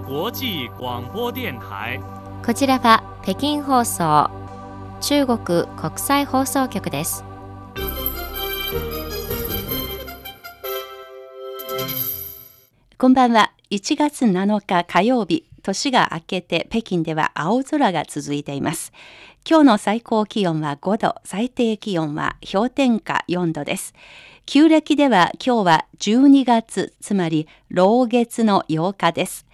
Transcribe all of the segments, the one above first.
国際广播電台こちらは北京放送中国国際放送局ですこんばんは。1月7日火曜日、年が明けて北京では青空が続いています。今日の最高気温は5度、最低気温は氷点下4度です。旧暦では今日は12月、つまり老月の8日です。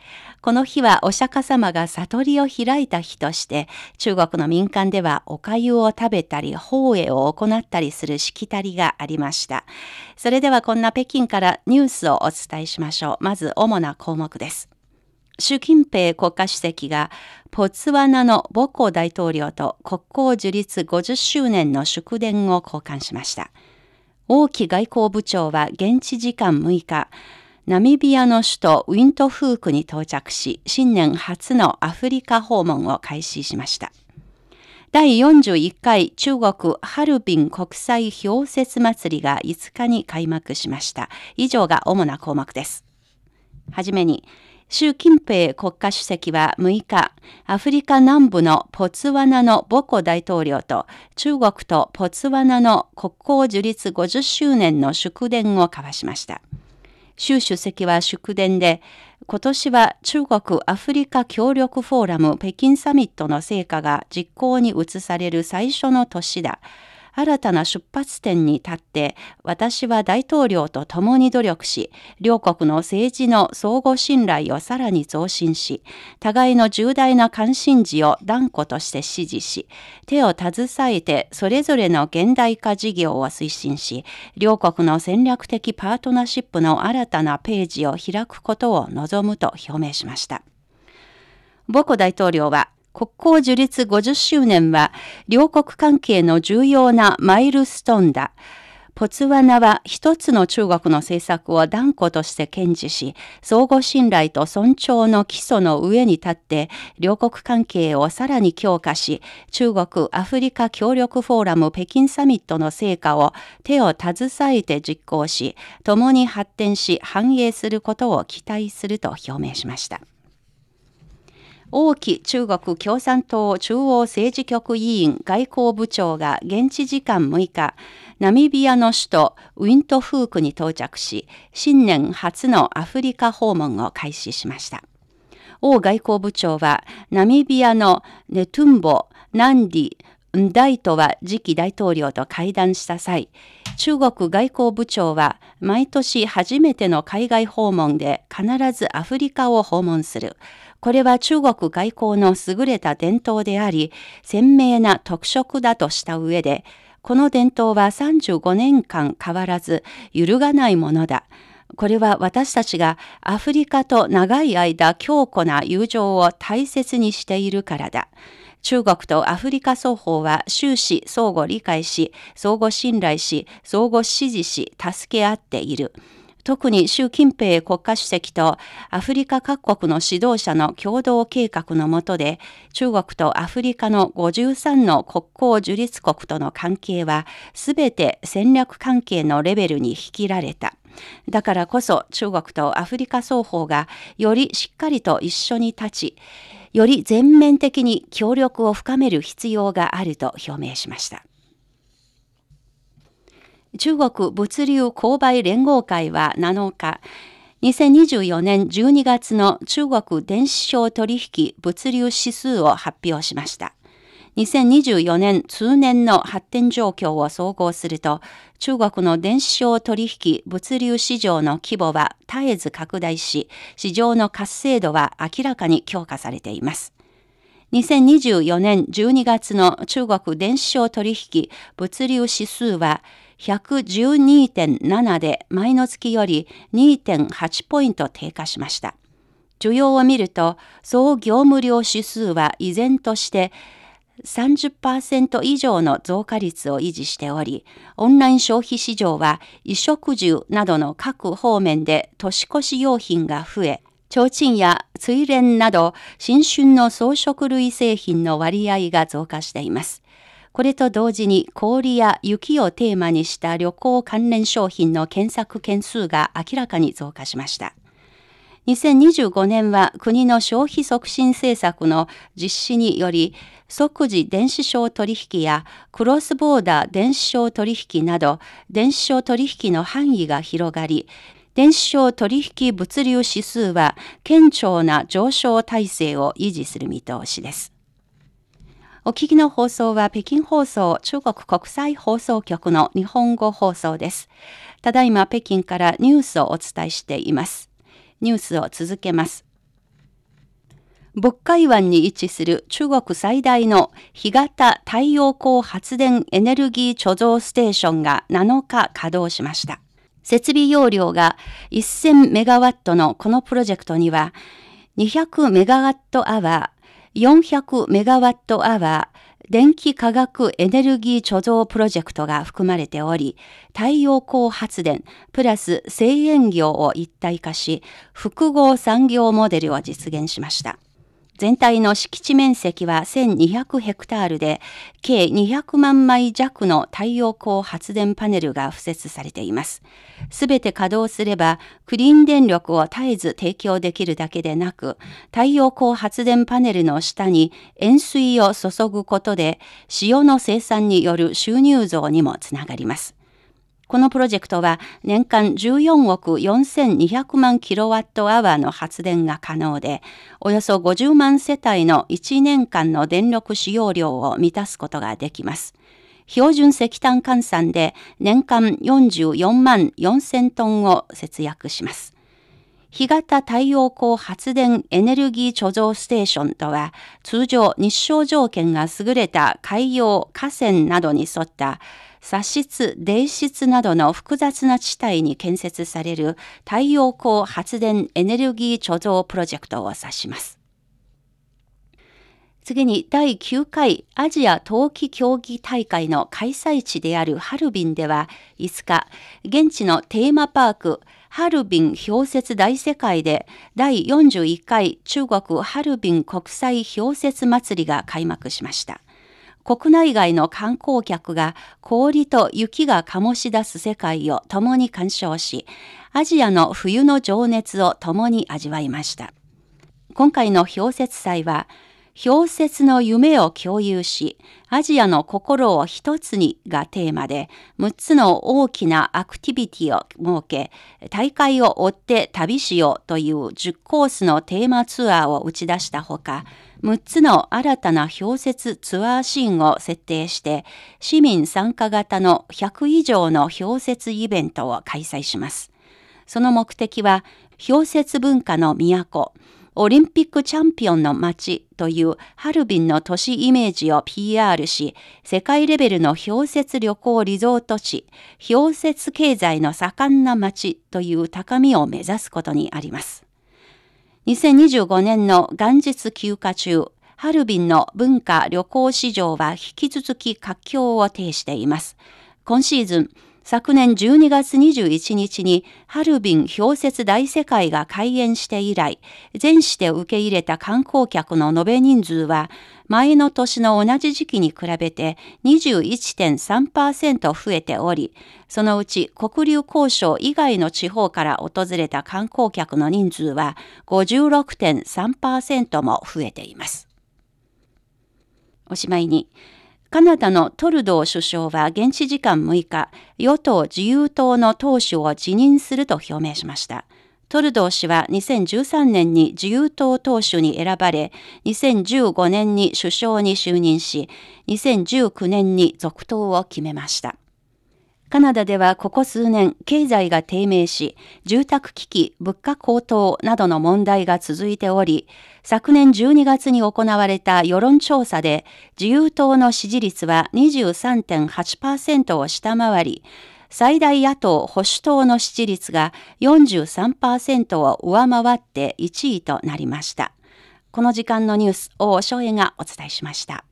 この日はお釈迦様が悟りを開いた日として、中国の民間ではお粥を食べたり、法会を行ったりするしきたりがありました。それではこんな北京からニュースをお伝えしましょう。まず主な項目です。習近平国家主席がポツワナの母校大統領と国交樹立50周年の祝電を交換しました。王毅外交部長は現地時間6日、ナミビアの首都ウィントフークに到着し、新年初のアフリカ訪問を開始しました。第41回中国ハルビン国際氷雪祭りが5日に開幕しました。以上が主な項目です。はじめに、習近平国家主席は6日、アフリカ南部のポツワナのボコ大統領と中国とポツワナの国交樹立50周年の祝電を交わしました。習主席は祝電で、今年は中国アフリカ協力フォーラム北京サミットの成果が実行に移される最初の年だ。新たな出発点に立って私は大統領と共に努力し両国の政治の相互信頼をさらに増進し互いの重大な関心事を断固として支持し手を携えてそれぞれの現代化事業を推進し両国の戦略的パートナーシップの新たなページを開くことを望むと表明しました。ボコ大統領は国交樹立50周年は両国関係の重要なマイルストーンだ。ポツワナは一つの中国の政策を断固として堅持し、相互信頼と尊重の基礎の上に立って、両国関係をさらに強化し、中国アフリカ協力フォーラム北京サミットの成果を手を携えて実行し、共に発展し繁栄することを期待すると表明しました。王毅中国共産党中央政治局委員外交部長が現地時間6日、ナミビアの首都ウィントフークに到着し、新年初のアフリカ訪問を開始しました。王外交部長は、ナミビアのネトゥンボ、ナンディ、ンダイトは次期大統領と会談した際、中国外交部長は毎年初めての海外訪問で必ずアフリカを訪問する。これは中国外交の優れた伝統であり、鮮明な特色だとした上で、この伝統は35年間変わらず揺るがないものだ。これは私たちがアフリカと長い間強固な友情を大切にしているからだ。中国とアフリカ双方は終始相互理解し、相互信頼し、相互支持し、助け合っている。特に習近平国家主席とアフリカ各国の指導者の共同計画の下で中国とアフリカの53の国交樹立国との関係はすべて戦略関係のレベルに引きられた。だからこそ中国とアフリカ双方がよりしっかりと一緒に立ち、より全面的に協力を深める必要があると表明しました。中国物流購買連合会は7日、2024年12月の中国電子商取引物流指数を発表しました。2024年通年の発展状況を総合すると、中国の電子商取引物流市場の規模は絶えず拡大し、市場の活性度は明らかに強化されています。2024年12月の中国電子商取引物流指数は112.7で前の月より2.8ポイント低下しました。需要を見ると、総業務量指数は依然として30%以上の増加率を維持しており、オンライン消費市場は衣食住などの各方面で年越し用品が増え、提灯や追蓮など新春の装飾類製品の割合が増加しています。これと同時に氷や雪をテーマにした旅行関連商品の検索件数が明らかに増加しました。2025年は国の消費促進政策の実施により即時電子商取引やクロスボーダー電子商取引など電子商取引の範囲が広がり電子商取引物流指数は顕著な上昇体制を維持する見通しです。お聞きの放送は北京放送中国国際放送局の日本語放送です。ただいま北京からニュースをお伝えしています。ニュースを続けます。渤海湾に位置する中国最大の干潟太陽光発電エネルギー貯蔵ステーションが7日稼働しました。設備容量が1000メガワットのこのプロジェクトには200メガワットアワー、400メガワットアワー、電気化学エネルギー貯蔵プロジェクトが含まれており、太陽光発電プラス製塩業を一体化し、複合産業モデルを実現しました。全体の敷地面積は1200ヘクタールで、計200万枚弱の太陽光発電パネルが敷設されています。すべて稼働すれば、クリーン電力を絶えず提供できるだけでなく、太陽光発電パネルの下に塩水を注ぐことで、塩の生産による収入増にもつながります。このプロジェクトは年間14億4200万キロワットアワーの発電が可能で、およそ50万世帯の1年間の電力使用量を満たすことができます。標準石炭換算で年間44万4000トンを節約します。干潟太陽光発電エネルギー貯蔵ステーションとは、通常日照条件が優れた海洋、河川などに沿った砂質、泥質などの複雑な地帯に建設される太陽光発電エネルギー貯蔵プロジェクトを指します。次に第9回アジア冬季競技大会の開催地であるハルビンでは5日、現地のテーマパークハルビン氷雪大世界で第41回中国ハルビン国際氷雪祭りが開幕しました。国内外の観光客が氷と雪が醸し出す世界を共に鑑賞し、アジアの冬の情熱を共に味わいました。今回の氷雪祭は、氷雪の夢を共有し、アジアの心を一つにがテーマで、6つの大きなアクティビティを設け、大会を追って旅しようという10コースのテーマツアーを打ち出したほか、6つの新たな氷雪ツアーシーンを設定して、市民参加型の100以上の氷雪イベントを開催します。その目的は、氷雪文化の都、オリンピックチャンピオンの街というハルビンの都市イメージを PR し、世界レベルの氷雪旅行リゾート地、氷雪経済の盛んな街という高みを目指すことにあります。2025年の元日休暇中、ハルビンの文化旅行市場は引き続き活況を呈しています。今シーズン、昨年12月21日にハルビン氷雪大世界が開園して以来、全市で受け入れた観光客の延べ人数は、前の年の同じ時期に比べて21.3%増えており、そのうち黒竜交渉以外の地方から訪れた観光客の人数は56.3%も増えています。おしまいに、カナダのトルドー首相は現地時間6日、与党自由党の党首を辞任すると表明しました。トルドー氏は2013年に自由党党首に選ばれ、2015年に首相に就任し、2019年に続投を決めました。カナダではここ数年、経済が低迷し、住宅危機、物価高騰などの問題が続いており、昨年12月に行われた世論調査で、自由党の支持率は23.8%を下回り、最大野党保守党の支持率が43%を上回って1位となりました。この時間のニュース、大正恵がお伝えしました。